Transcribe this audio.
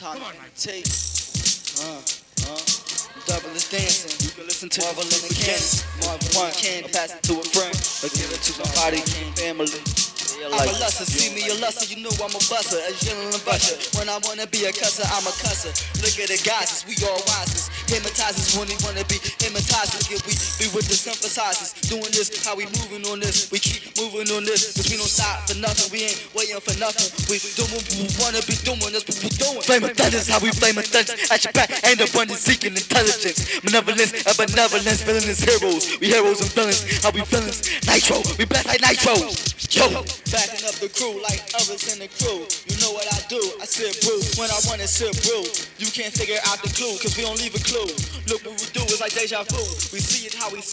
Time to take. Uh, uh. Double is dancing. You can listen to Marvel in the can. Marvel one can pass it to a friend. Or give it to somebody, family. I'm a lusser, see me a lusser, you know I'm a buster, a gentleman busher. When I wanna be a cusser, I'm a cusser. Look at the guys, we all wisest. Hypnotizers when we wanna be hypnotizers. Yeah, we be with the synthesizers. Doing this, how we moving on this. We keep moving on this, cause we don't stop for nothing. We ain't waiting for nothing. We doing what we wanna be doing, that's what we doing. Flame of thunders, how we flame of thunders. At your back, ain't abundance seeking intelligence. Malevolence and benevolence, villainous heroes. We heroes and villains, how we villains. Nitro, we blast like nitro. Yo, backing up the crew like others in the crew. You know what I do? I sip brew when I wanna sip brew. You can't figure out the clue, cause we don't leave a clue. Look what we do, it's like deja vu. We see it how we